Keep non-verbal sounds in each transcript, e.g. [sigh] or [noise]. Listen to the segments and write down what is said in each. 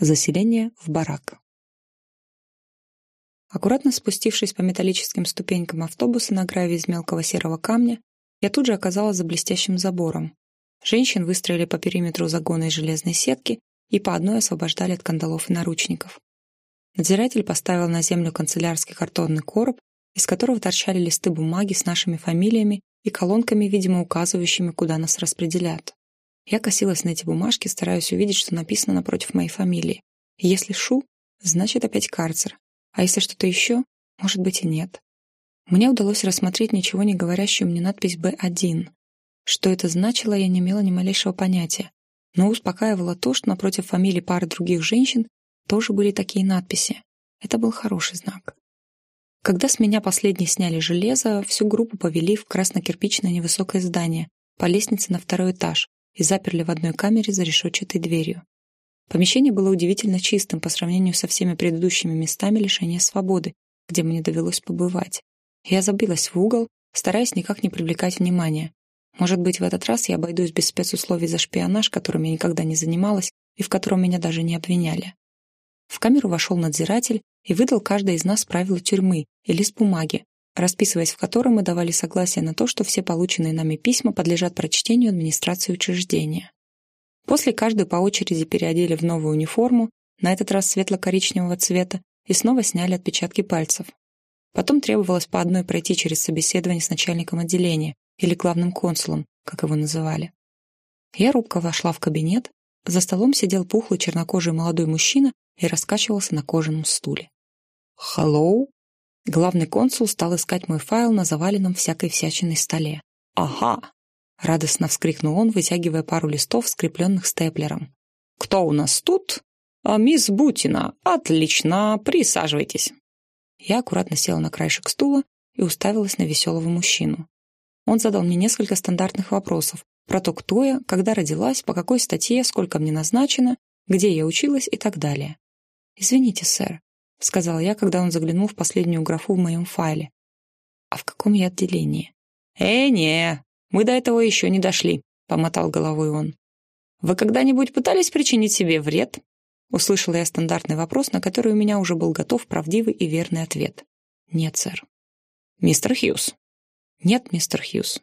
Заселение в барак. Аккуратно спустившись по металлическим ступенькам автобуса на гравии из мелкого серого камня, я тут же оказалась за блестящим забором. Женщин выстроили по периметру загона из железной сетки и по одной освобождали от кандалов и наручников. Надзиратель поставил на землю канцелярский картонный короб, из которого торчали листы бумаги с нашими фамилиями и колонками, видимо, указывающими, куда нас распределят. Я косилась на эти бумажки, стараясь увидеть, что написано напротив моей фамилии. если Шу, значит опять карцер. А если что-то еще, может быть и нет. Мне удалось рассмотреть ничего не говорящую мне надпись «Б1». Что это значило, я не имела ни малейшего понятия. Но успокаивало то, что напротив фамилий пары других женщин тоже были такие надписи. Это был хороший знак. Когда с меня последние сняли железо, всю группу повели в краснокирпичное невысокое здание по лестнице на второй этаж и заперли в одной камере за решетчатой дверью. Помещение было удивительно чистым по сравнению со всеми предыдущими местами лишения свободы, где мне довелось побывать. Я забилась в угол, стараясь никак не привлекать внимания. Может быть, в этот раз я обойдусь без спецусловий за шпионаж, которым я никогда не занималась и в котором меня даже не обвиняли. В камеру вошел надзиратель и выдал каждой из нас правила тюрьмы и лист бумаги, расписываясь в котором мы давали согласие на то, что все полученные нами письма подлежат прочтению администрации учреждения. После каждой по очереди переодели в новую униформу, на этот раз светло-коричневого цвета, и снова сняли отпечатки пальцев. Потом требовалось по одной пройти через собеседование с начальником отделения или главным консулом, как его называли. Я робко вошла в кабинет, за столом сидел пухлый чернокожий молодой мужчина и раскачивался на кожаном стуле. «Hello?» Главный консул стал искать мой файл на заваленном всякой всячиной столе. «Ага!» — радостно вскрикнул он, вытягивая пару листов, скрепленных степлером. «Кто у нас тут?» а, «Мисс Бутина. Отлично. Присаживайтесь». Я аккуратно села на краешек стула и уставилась на веселого мужчину. Он задал мне несколько стандартных вопросов про то, кто я, когда родилась, по какой статье, сколько мне назначено, где я училась и так далее. «Извините, сэр, — сказала я, когда он заглянул в последнюю графу в моем файле. «А в каком я отделении?» «Э, не, мы до этого еще не дошли», — помотал головой он. «Вы когда-нибудь пытались причинить себе вред?» Услышала я стандартный вопрос, на который у меня уже был готов правдивый и верный ответ. «Нет, сэр». «Мистер Хьюз?» «Нет, мистер Хьюз».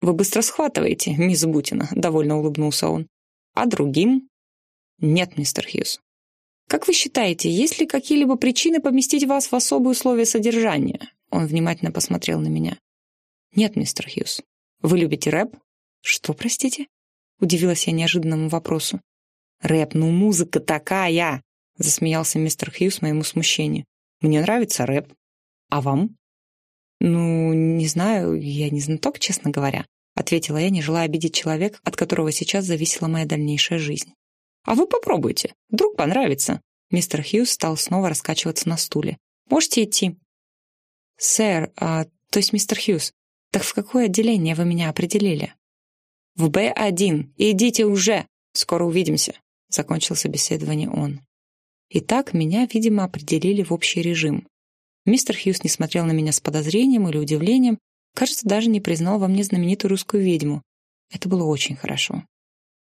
«Вы быстро схватываете, мисс Бутина», — довольно улыбнулся он. «А другим?» «Нет, мистер Хьюз». Как вы считаете, есть ли какие-либо причины поместить вас в особые условия содержания? Он внимательно посмотрел на меня. Нет, мистер Хьюз. Вы любите рэп? Что, простите? Удивилась я неожиданному вопросу. Рэп, ну музыка такая! Засмеялся мистер Хьюз моему смущению. Мне нравится рэп. А вам? Ну, не знаю, я не знаток, честно говоря, ответила я, не желая обидеть человека, от которого сейчас зависела моя дальнейшая жизнь. «А вы попробуйте. Вдруг понравится». Мистер Хьюз стал снова раскачиваться на стуле. «Можете идти». «Сэр, а, то есть мистер Хьюз, так в какое отделение вы меня определили?» «В Б-1. Идите уже. Скоро увидимся», — закончил собеседование он. Итак, меня, видимо, определили в общий режим. Мистер Хьюз не смотрел на меня с подозрением или удивлением, кажется, даже не признал во мне знаменитую русскую ведьму. Это было очень хорошо.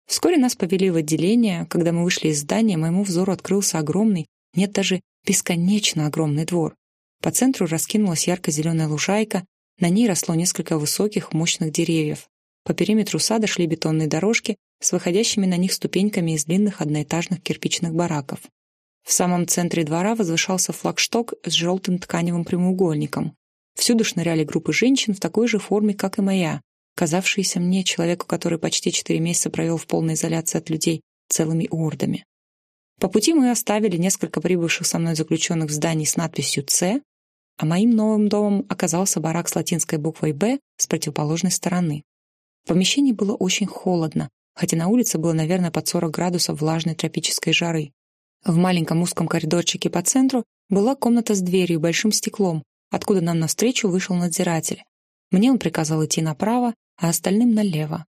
Вскоре нас повели в отделение. Когда мы вышли из здания, моему взору открылся огромный, нет, даже бесконечно огромный двор. По центру раскинулась ярко-зеленая лужайка, на ней росло несколько высоких, мощных деревьев. По периметру сада шли бетонные дорожки с выходящими на них ступеньками из длинных одноэтажных кирпичных бараков. В самом центре двора возвышался флагшток с желтым тканевым прямоугольником. Всюду шныряли группы женщин в такой же форме, как и моя, казавшиеся мне, человеку, который почти четыре месяца провел в полной изоляции от людей, целыми ордами. По пути мы оставили несколько прибывших со мной заключенных в здании с надписью «С», а моим новым домом оказался барак с латинской буквой «Б» с противоположной стороны. В помещении было очень холодно, хотя на улице было, наверное, под 40 градусов влажной тропической жары. В маленьком узком коридорчике по центру была комната с дверью и большим стеклом, откуда нам навстречу вышел надзиратель. Мне он приказал идти направо, а остальным налево.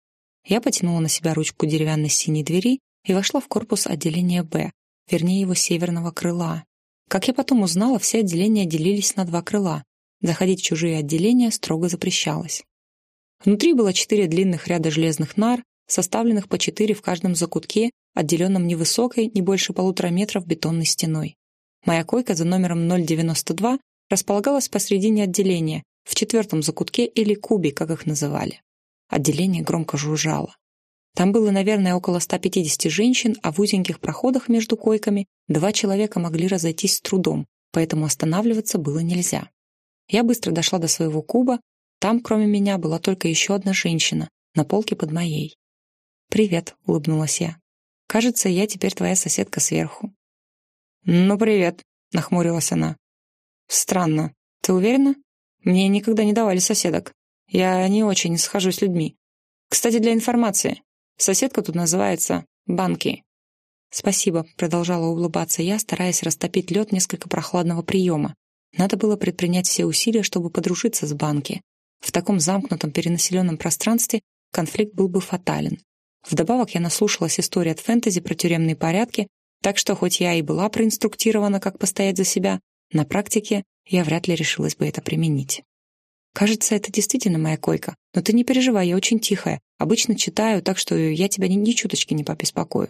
Я потянула на себя ручку деревянной синей двери и вошла в корпус отделения «Б», вернее его северного крыла. Как я потом узнала, все отделения делились на два крыла. Заходить в чужие отделения строго запрещалось. Внутри было четыре длинных ряда железных нар, составленных по четыре в каждом закутке отделенном невысокой, не больше полутора метров бетонной стеной. Моя койка за номером 092 располагалась посредине отделения, в четвертом закутке или кубе, как их называли. Отделение громко жужжало. Там было, наверное, около 150 женщин, а в узеньких проходах между койками два человека могли разойтись с трудом, поэтому останавливаться было нельзя. Я быстро дошла до своего куба, там, кроме меня, была только еще одна женщина, на полке под моей. «Привет», — улыбнулась я. «Кажется, я теперь твоя соседка сверху». «Ну, привет», — нахмурилась она. «Странно. Ты уверена? Мне никогда не давали соседок. Я не очень схожу с людьми. Кстати, для информации, соседка тут называется Банки». «Спасибо», — продолжала улыбаться я, стараясь растопить лед несколько прохладного приема. Надо было предпринять все усилия, чтобы подружиться с Банки. В таком замкнутом перенаселенном пространстве конфликт был бы фатален. Вдобавок я наслушалась истории от фэнтези про тюремные порядки, так что хоть я и была проинструктирована, как постоять за себя, на практике я вряд ли решилась бы это применить. Кажется, это действительно моя койка, но ты не переживай, я очень тихая. Обычно читаю, так что я тебя ни, ни чуточки не побеспокою.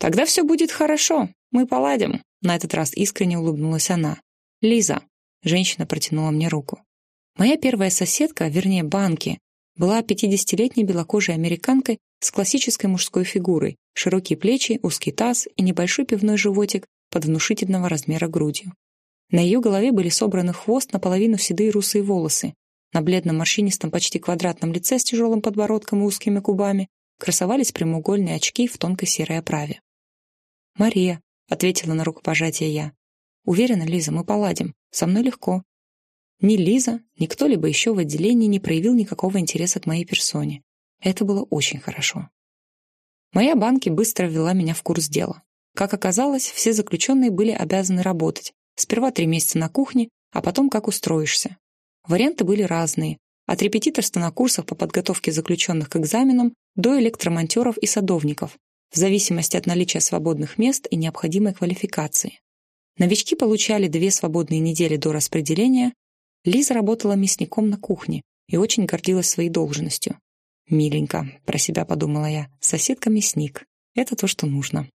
Тогда все будет хорошо, мы поладим. На этот раз искренне улыбнулась она. Лиза. Женщина протянула мне руку. Моя первая соседка, вернее, банки, была 50-летней белокожей американкой с классической мужской фигурой, широкие плечи, узкий таз и небольшой пивной животик под внушительного размера грудью. На ее голове были собраны хвост наполовину седые русые волосы. На бледном морщинистом почти квадратном лице с тяжелым подбородком и узкими губами красовались прямоугольные очки в тонкой серой оправе. «Мария», — ответила на рукопожатие я. «Уверена, Лиза, мы поладим. Со мной легко. Ни Лиза, ни кто-либо еще в отделении не проявил никакого интереса к моей персоне. Это было очень хорошо. Моя банки быстро ввела меня в курс дела. Как оказалось, все заключенные были обязаны работать. Сперва три месяца на кухне, а потом как устроишься. Варианты были разные. От репетиторства на курсах по подготовке заключенных к экзаменам до электромонтеров и садовников, в зависимости от наличия свободных мест и необходимой квалификации. Новички получали две свободные недели до распределения, Лиза работала мясником на кухне и очень гордилась своей должностью. «Миленько», — про себя подумала я, — «соседка-мясник. Это то, что нужно».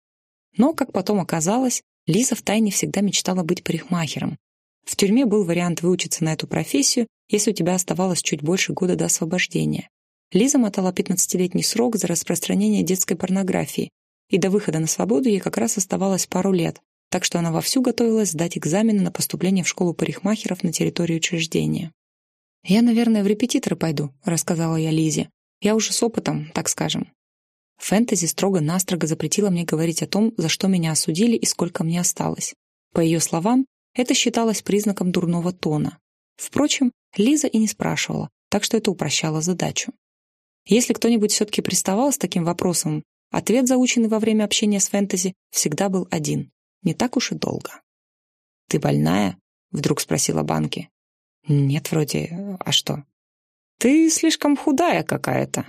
Но, как потом оказалось, Лиза втайне всегда мечтала быть парикмахером. В тюрьме был вариант выучиться на эту профессию, если у тебя оставалось чуть больше года до освобождения. Лиза мотала 15-летний срок за распространение детской порнографии, и до выхода на свободу ей как раз оставалось пару лет, так что она вовсю готовилась сдать экзамены на поступление в школу парикмахеров на территории учреждения. «Я, наверное, в репетиторы пойду», — рассказала я Лизе. «Я уже с опытом, так скажем». Фэнтези строго-настрого запретила мне говорить о том, за что меня осудили и сколько мне осталось. По ее словам, это считалось признаком дурного тона. Впрочем, Лиза и не спрашивала, так что это упрощало задачу. Если кто-нибудь все-таки приставал с таким вопросом, ответ, заученный во время общения с фэнтези, всегда был один не так уж и долго. «Ты больная?» — вдруг спросила Банки. «Нет, вроде. А что?» «Ты слишком худая какая-то».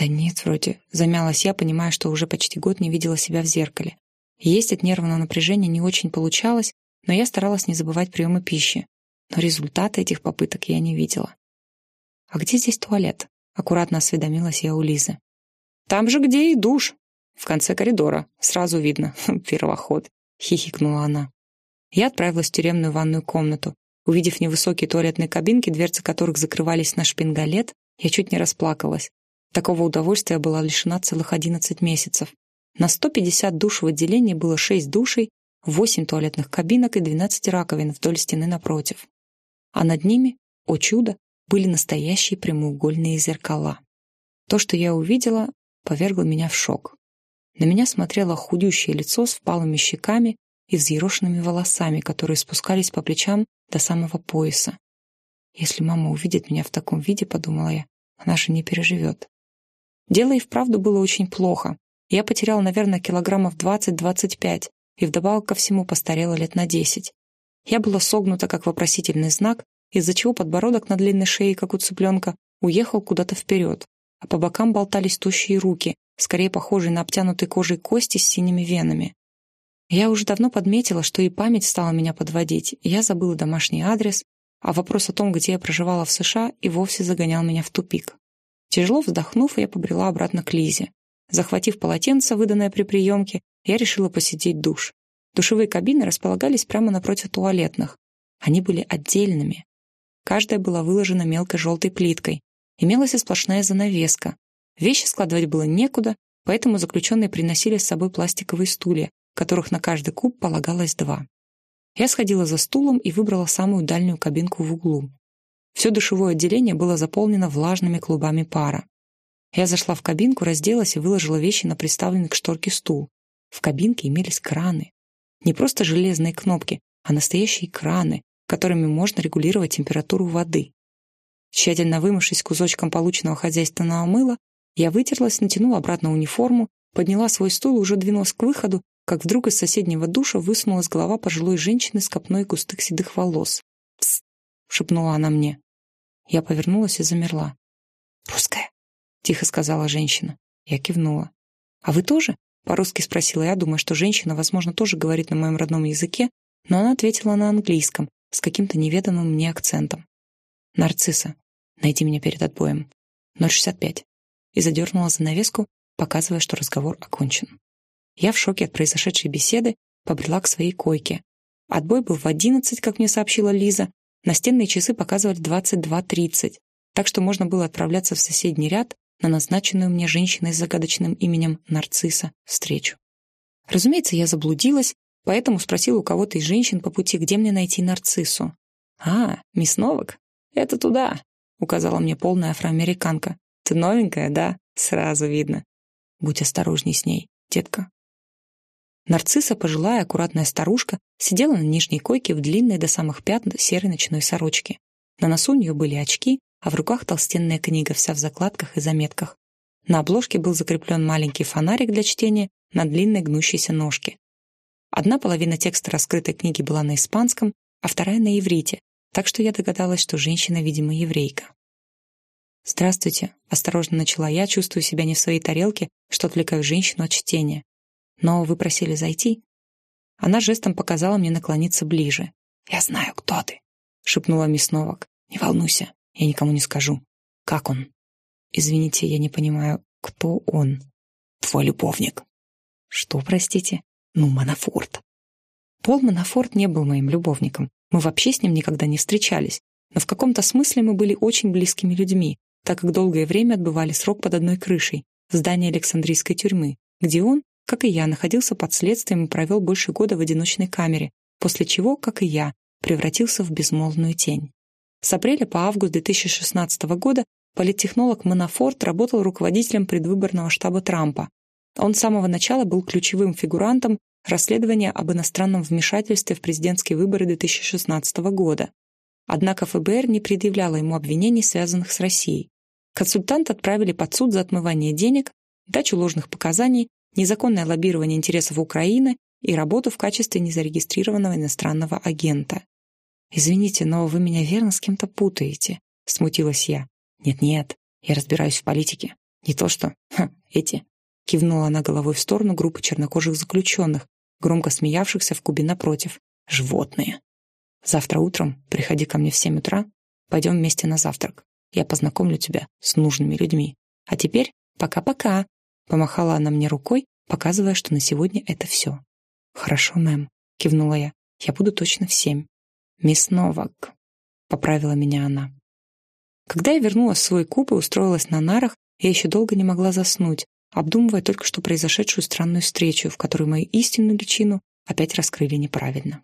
«Да нет, вроде». Замялась я, понимая, что уже почти год не видела себя в зеркале. Есть от нервного напряжения не очень получалось, но я старалась не забывать приемы пищи. Но результаты этих попыток я не видела. «А где здесь туалет?» — аккуратно осведомилась я у Лизы. «Там же, где и душ. В конце коридора. Сразу видно. [laughs] Первоход. — хихикнула она. Я отправилась в тюремную ванную комнату. Увидев невысокие туалетные кабинки, дверцы которых закрывались на шпингалет, я чуть не расплакалась. Такого удовольствия была лишена целых 11 месяцев. На 150 душ в отделении было 6 душей, 8 туалетных кабинок и 12 раковин вдоль стены напротив. А над ними, о чудо, были настоящие прямоугольные зеркала. То, что я увидела, повергло меня в шок. На меня смотрело худющее лицо с впалыми щеками и взъерошенными волосами, которые спускались по плечам до самого пояса. Если мама увидит меня в таком виде, подумала я, она же не переживет. Дело и вправду было очень плохо. Я потеряла, наверное, килограммов 20-25 и вдобавок ко всему постарела лет на 10. Я была согнута, как вопросительный знак, из-за чего подбородок на длинной шее, как у цыпленка, уехал куда-то вперед, а по бокам болтались тощие руки, скорее похожий на обтянутые кожей кости с синими венами. Я уже давно подметила, что и память стала меня подводить, я забыла домашний адрес, а вопрос о том, где я проживала в США, и вовсе загонял меня в тупик. Тяжело вздохнув, я побрела обратно к Лизе. Захватив полотенце, выданное при приемке, я решила посетить душ. Душевые кабины располагались прямо напротив туалетных. Они были отдельными. Каждая была выложена мелкой желтой плиткой. Имелась и сплошная занавеска. Вещи складывать было некуда, поэтому заключенные приносили с собой пластиковые стулья, которых на каждый куб полагалось два. Я сходила за стулом и выбрала самую дальнюю кабинку в углу. Все душевое отделение было заполнено влажными клубами пара. Я зашла в кабинку, разделась и выложила вещи на приставленный к шторке стул. В кабинке имелись краны. Не просто железные кнопки, а настоящие краны, которыми можно регулировать температуру воды. Тщательно вымывшись кусочком полученного хозяйственного мыла, я вытерлась, натянула обратно униформу, подняла свой стул и уже двинулась к выходу, как вдруг из соседнего душа высунулась голова пожилой женщины с копной густых седых волос. Шепнула она мне. Я повернулась и замерла. «Русская?» — тихо сказала женщина. Я кивнула. «А вы тоже?» — по-русски спросила я, думая, что женщина, возможно, тоже говорит на моем родном языке, но она ответила на английском, с каким-то неведомым мне акцентом. «Нарцисса, найди меня перед отбоем. 065». И задернула занавеску, показывая, что разговор окончен. Я в шоке от произошедшей беседы побрела к своей койке. Отбой был в одиннадцать, как мне сообщила Лиза. Настенные часы показывали двадцать два тридцать, так что можно было отправляться в соседний ряд на назначенную мне женщиной с загадочным именем Нарцисса встречу. Разумеется, я заблудилась, поэтому спросила у кого-то из женщин по пути, где мне найти Нарциссу. «А, мисс Новак? Это туда», — указала мне полная афроамериканка. «Ты новенькая, да? Сразу видно. Будь осторожней с ней, детка». Нарцисса, пожилая, аккуратная старушка, сидела на нижней койке в длинной до самых пятн серой ночной сорочке. На носу у нее были очки, а в руках толстенная книга, вся в закладках и заметках. На обложке был закреплен маленький фонарик для чтения на длинной гнущейся ножке. Одна половина текста раскрытой книги была на испанском, а вторая на иврите, так что я догадалась, что женщина, видимо, еврейка. «Здравствуйте», — осторожно начала я, чувствую себя не в своей тарелке, что отвлекаю женщину от чтения. «Но вы просили зайти?» Она жестом показала мне наклониться ближе. «Я знаю, кто ты», — шепнула мисс Новак. «Не волнуйся, я никому не скажу. Как он? Извините, я не понимаю, кто он? Твой любовник. Что, простите? Ну, Манафорт. Пол Манафорт не был моим любовником. Мы вообще с ним никогда не встречались. Но в каком-то смысле мы были очень близкими людьми, так как долгое время отбывали срок под одной крышей, в здании Александрийской тюрьмы, где он, как и я, находился под следствием и провел больше года в одиночной камере, после чего, как и я, превратился в безмолвную тень. С апреля по август 2016 года политтехнолог Манафорт работал руководителем предвыборного штаба Трампа. Он с самого начала был ключевым фигурантом расследования об иностранном вмешательстве в президентские выборы 2016 года. Однако ФБР не предъявляло ему обвинений, связанных с Россией. Консультант отправили под суд за отмывание денег, дачу ложных показаний, незаконное лоббирование интересов Украины и работу в качестве незарегистрированного иностранного агента. «Извините, но вы меня верно с кем-то путаете», — смутилась я. «Нет-нет, я разбираюсь в политике. Не то что... [laughs] Ха, эти...» Кивнула она головой в сторону группы чернокожих заключенных, громко смеявшихся в кубе напротив. «Животные!» «Завтра утром приходи ко мне в семь утра, пойдем вместе на завтрак. Я познакомлю тебя с нужными людьми. А теперь пока-пока!» Помахала она мне рукой, показывая, что на сегодня это все. «Хорошо, мэм», — кивнула я. «Я буду точно в семь». «Мисс Новак», — поправила меня она. Когда я вернулась в свой куб и устроилась на нарах, я еще долго не могла заснуть, обдумывая только что произошедшую странную встречу, в которой мою истинную личину опять раскрыли неправильно.